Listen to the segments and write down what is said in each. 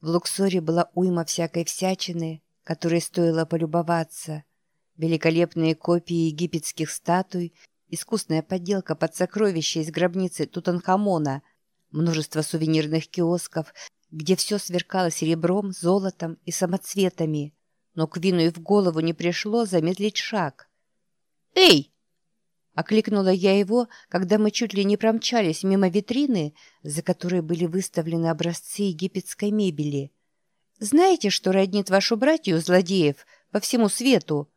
В Луксоре была уйма всякой всячины, которой стоило полюбоваться. Великолепные копии египетских статуй, искусная подделка под сокровища из гробницы Тутанхамона, множество сувенирных киосков, где все сверкало серебром, золотом и самоцветами. Но Квину и в голову не пришло замедлить шаг. «Эй!» Окликнула я его, когда мы чуть ли не промчались мимо витрины, за которой были выставлены образцы египетской мебели. «Знаете, что роднит вашу братью, злодеев, по всему свету?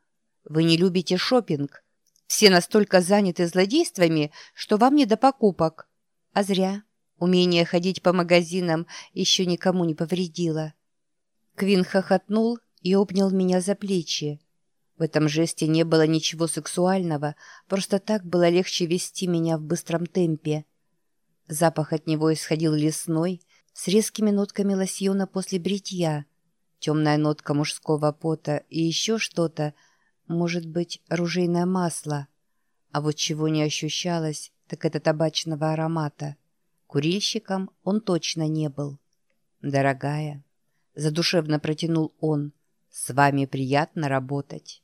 Вы не любите шопинг. Все настолько заняты злодействами, что вам не до покупок. А зря. Умение ходить по магазинам еще никому не повредило». Квин хохотнул и обнял меня за плечи. В этом жесте не было ничего сексуального, просто так было легче вести меня в быстром темпе. Запах от него исходил лесной, с резкими нотками лосьона после бритья, темная нотка мужского пота и еще что-то, может быть, оружейное масло. А вот чего не ощущалось, так это табачного аромата. Курильщиком он точно не был. «Дорогая», — задушевно протянул он, — «с вами приятно работать».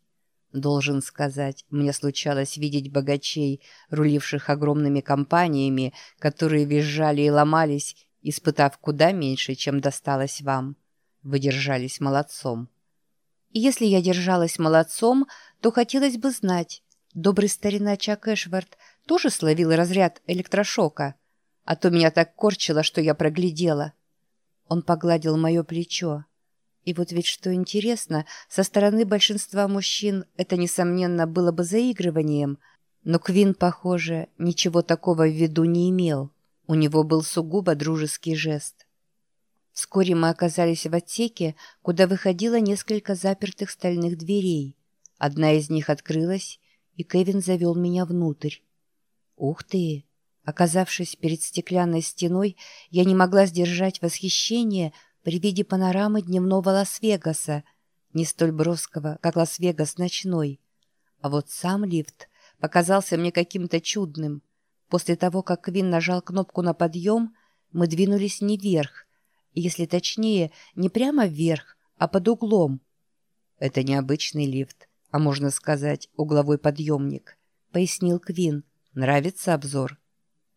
Должен сказать, мне случалось видеть богачей, руливших огромными компаниями, которые визжали и ломались, испытав куда меньше, чем досталось вам. Вы держались молодцом. И если я держалась молодцом, то хотелось бы знать, добрый старина Чак Эшвард тоже словил разряд электрошока, а то меня так корчило, что я проглядела. Он погладил мое плечо. И вот ведь что интересно, со стороны большинства мужчин это, несомненно, было бы заигрыванием, но Квин, похоже, ничего такого в виду не имел. У него был сугубо дружеский жест. Вскоре мы оказались в отсеке, куда выходило несколько запертых стальных дверей. Одна из них открылась, и Кевин завел меня внутрь. «Ух ты!» Оказавшись перед стеклянной стеной, я не могла сдержать восхищение – при виде панорамы дневного Лас-Вегаса, не столь броского, как Лас-Вегас ночной. А вот сам лифт показался мне каким-то чудным. После того, как Квин нажал кнопку на подъем, мы двинулись не вверх, если точнее, не прямо вверх, а под углом. Это не обычный лифт, а можно сказать, угловой подъемник, пояснил Квин. Нравится обзор?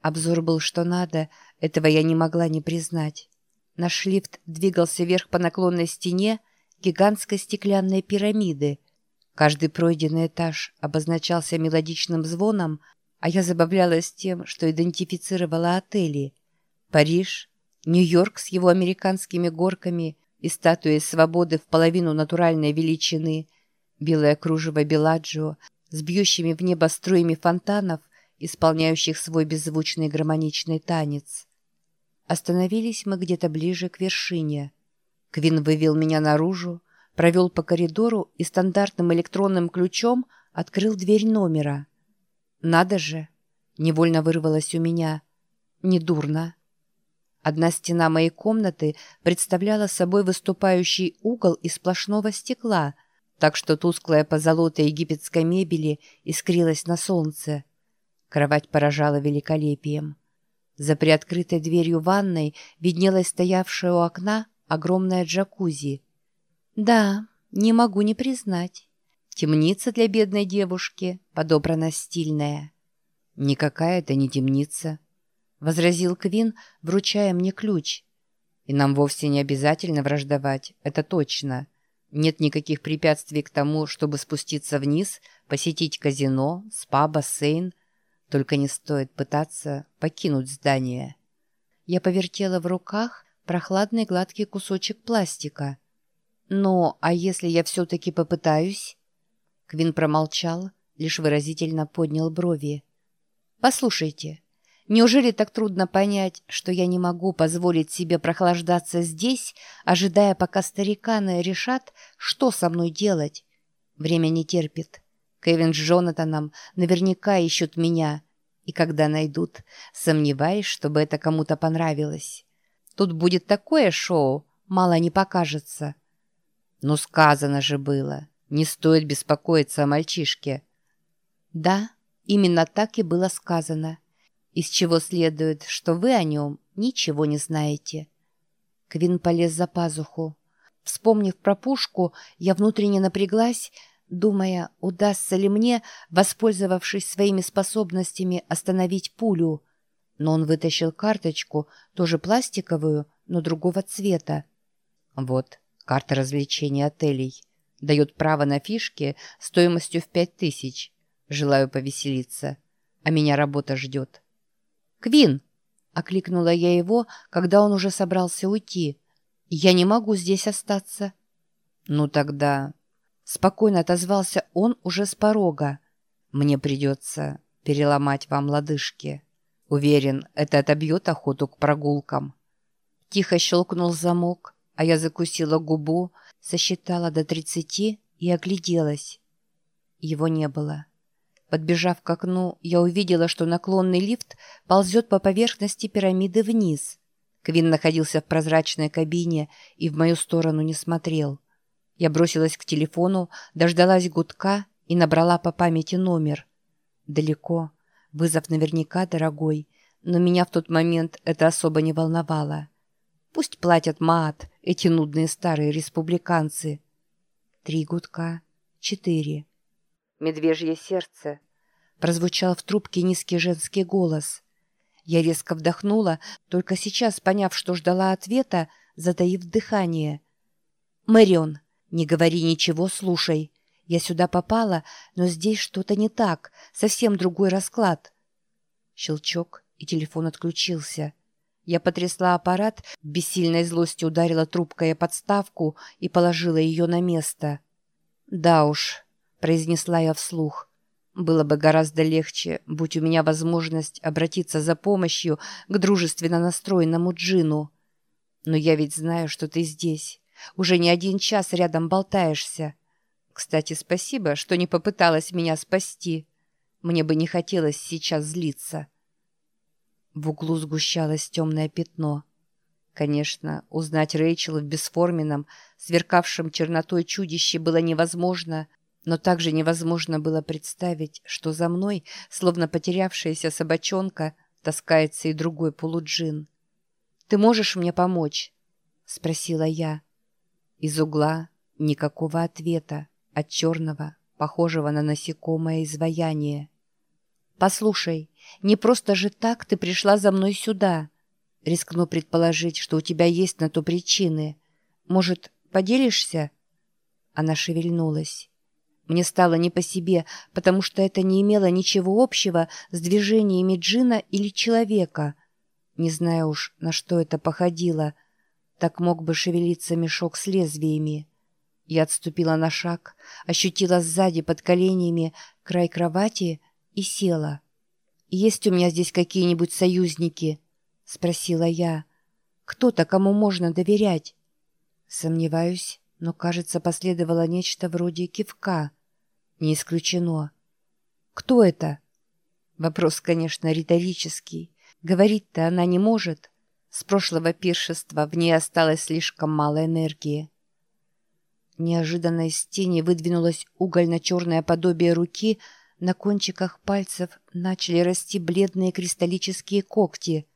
Обзор был что надо, этого я не могла не признать. Наш лифт двигался вверх по наклонной стене гигантской стеклянной пирамиды. Каждый пройденный этаж обозначался мелодичным звоном, а я забавлялась тем, что идентифицировала отели. Париж, Нью-Йорк с его американскими горками и статуей свободы в половину натуральной величины, белое кружево Беладжио с бьющими в небо струями фонтанов, исполняющих свой беззвучный гармоничный танец. Остановились мы где-то ближе к вершине. Квин вывел меня наружу, провел по коридору и стандартным электронным ключом открыл дверь номера. «Надо же!» — невольно вырвалось у меня. «Недурно». Одна стена моей комнаты представляла собой выступающий угол из сплошного стекла, так что тусклая позолота египетской мебели искрилась на солнце. Кровать поражала великолепием. За приоткрытой дверью ванной виднелась стоявшая у окна огромная джакузи. Да, не могу не признать. Темница для бедной девушки подобрана стильная. «Никакая это не темница», — возразил Квин, вручая мне ключ. «И нам вовсе не обязательно враждовать, это точно. Нет никаких препятствий к тому, чтобы спуститься вниз, посетить казино, спа, бассейн — только не стоит пытаться покинуть здание. Я повертела в руках прохладный гладкий кусочек пластика. «Но, а если я все-таки попытаюсь?» Квин промолчал, лишь выразительно поднял брови. «Послушайте, неужели так трудно понять, что я не могу позволить себе прохлаждаться здесь, ожидая, пока стариканы решат, что со мной делать? Время не терпит. Кевин с Джонатаном наверняка ищут меня. И когда найдут, сомневаюсь, чтобы это кому-то понравилось. Тут будет такое шоу, мало не покажется. Но сказано же было, не стоит беспокоиться о мальчишке. Да, именно так и было сказано. Из чего следует, что вы о нем ничего не знаете. Квин полез за пазуху. Вспомнив про пушку, я внутренне напряглась, думая, удастся ли мне, воспользовавшись своими способностями, остановить пулю. Но он вытащил карточку, тоже пластиковую, но другого цвета. Вот, карта развлечений отелей. Дает право на фишки стоимостью в пять тысяч. Желаю повеселиться. А меня работа ждет. «Квин!» — окликнула я его, когда он уже собрался уйти. «Я не могу здесь остаться». «Ну тогда...» Спокойно отозвался он уже с порога. «Мне придется переломать вам лодыжки. Уверен, это отобьет охоту к прогулкам». Тихо щелкнул замок, а я закусила губу, сосчитала до тридцати и огляделась. Его не было. Подбежав к окну, я увидела, что наклонный лифт ползет по поверхности пирамиды вниз. Квин находился в прозрачной кабине и в мою сторону не смотрел. Я бросилась к телефону, дождалась гудка и набрала по памяти номер. Далеко. Вызов наверняка дорогой, но меня в тот момент это особо не волновало. Пусть платят мат эти нудные старые республиканцы. Три гудка. Четыре. «Медвежье сердце», — прозвучал в трубке низкий женский голос. Я резко вдохнула, только сейчас поняв, что ждала ответа, затаив дыхание. «Мэрион, не говори ничего, слушай. Я сюда попала, но здесь что-то не так, совсем другой расклад». Щелчок, и телефон отключился. Я потрясла аппарат, в бессильной злости ударила трубкой о подставку и положила ее на место. «Да уж», произнесла я вслух. Было бы гораздо легче, будь у меня возможность обратиться за помощью к дружественно настроенному Джину. Но я ведь знаю, что ты здесь. Уже не один час рядом болтаешься. Кстати, спасибо, что не попыталась меня спасти. Мне бы не хотелось сейчас злиться. В углу сгущалось темное пятно. Конечно, узнать Рэйчел в бесформенном, сверкавшем чернотой чудище было невозможно — но также невозможно было представить, что за мной, словно потерявшаяся собачонка, таскается и другой полуджин. «Ты можешь мне помочь?» — спросила я. Из угла никакого ответа от черного, похожего на насекомое изваяние. «Послушай, не просто же так ты пришла за мной сюда. Рискну предположить, что у тебя есть на то причины. Может, поделишься?» Она шевельнулась. Мне стало не по себе, потому что это не имело ничего общего с движениями джина или человека. Не знаю уж, на что это походило. Так мог бы шевелиться мешок с лезвиями. Я отступила на шаг, ощутила сзади под коленями край кровати и села. «Есть у меня здесь какие-нибудь союзники?» — спросила я. «Кто-то, кому можно доверять?» Сомневаюсь, но, кажется, последовало нечто вроде кивка. Не исключено. Кто это? Вопрос, конечно, риторический. Говорить-то она не может. С прошлого пиршества в ней осталось слишком мало энергии. Неожиданно из тени выдвинулось угольно-черное подобие руки, на кончиках пальцев начали расти бледные кристаллические когти.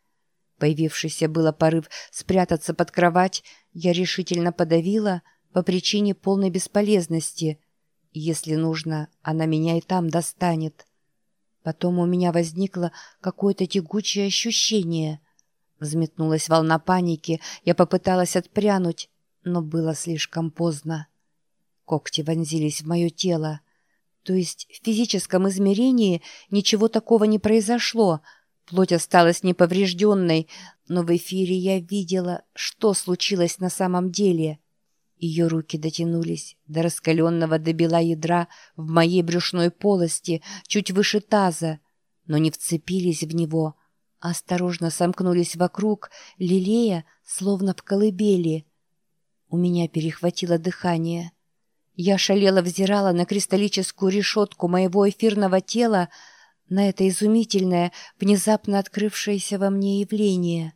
Появившийся было порыв спрятаться под кровать, я решительно подавила — по причине полной бесполезности. Если нужно, она меня и там достанет. Потом у меня возникло какое-то тягучее ощущение. Взметнулась волна паники, я попыталась отпрянуть, но было слишком поздно. Когти вонзились в мое тело. То есть в физическом измерении ничего такого не произошло, плоть осталась неповрежденной, но в эфире я видела, что случилось на самом деле — ее руки дотянулись до раскаленного до бела ядра в моей брюшной полости, чуть выше таза, но не вцепились в него, осторожно сомкнулись вокруг, лелея, словно в колыбели. У меня перехватило дыхание. Я шалела взирала на кристаллическую решетку моего эфирного тела, на это изумительное, внезапно открывшееся во мне явление.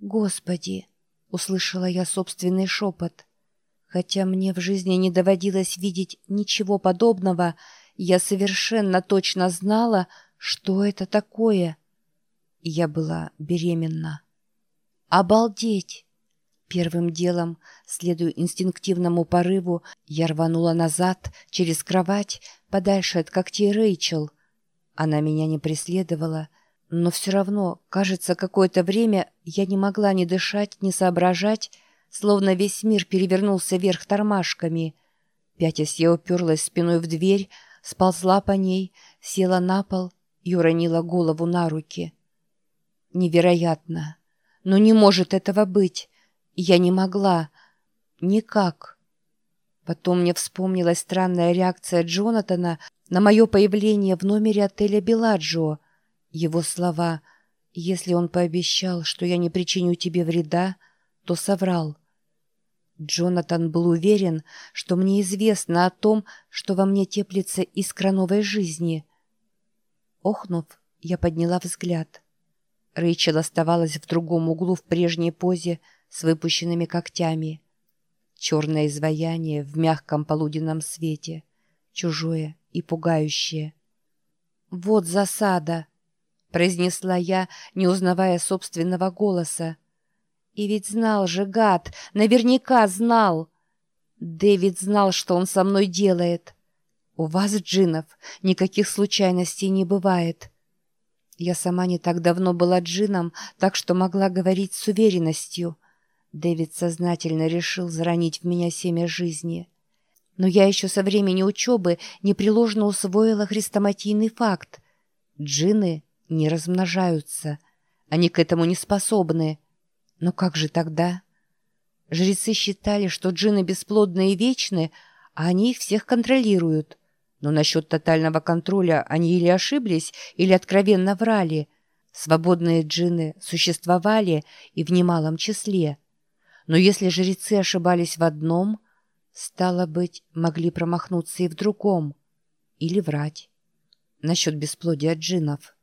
«Господи!» — услышала я собственный шепот. Хотя мне в жизни не доводилось видеть ничего подобного, я совершенно точно знала, что это такое. Я была беременна. «Обалдеть!» Первым делом, следуя инстинктивному порыву, я рванула назад, через кровать, подальше от когтей Рэйчел. Она меня не преследовала, но все равно, кажется, какое-то время я не могла ни дышать, ни соображать, словно весь мир перевернулся вверх тормашками. Пятясь я уперлась спиной в дверь, сползла по ней, села на пол и уронила голову на руки. Невероятно! Но не может этого быть! Я не могла. Никак. Потом мне вспомнилась странная реакция Джонатана на мое появление в номере отеля «Беладжио». Его слова «Если он пообещал, что я не причиню тебе вреда, то соврал». Джонатан был уверен, что мне известно о том, что во мне теплится искра новой жизни. Охнув, я подняла взгляд. Рэйчел оставалась в другом углу в прежней позе, с выпущенными когтями. Черное изваяние в мягком полуденном свете, чужое и пугающее. «Вот засада!» — произнесла я, не узнавая собственного голоса. «И ведь знал же, гад, наверняка знал!» Дэвид знал, что он со мной делает. У вас, джинов, никаких случайностей не бывает. Я сама не так давно была джином, так что могла говорить с уверенностью — Дэвид сознательно решил заронить в меня семя жизни. Но я еще со времени учебы непреложно усвоила хрестоматийный факт. Джины не размножаются. Они к этому не способны. Но как же тогда? Жрецы считали, что джины бесплодны и вечны, а они их всех контролируют. Но насчет тотального контроля они или ошиблись, или откровенно врали. Свободные джины существовали и в немалом числе – но если жрецы ошибались в одном, стало быть, могли промахнуться и в другом. Или врать. Насчет бесплодия джинов.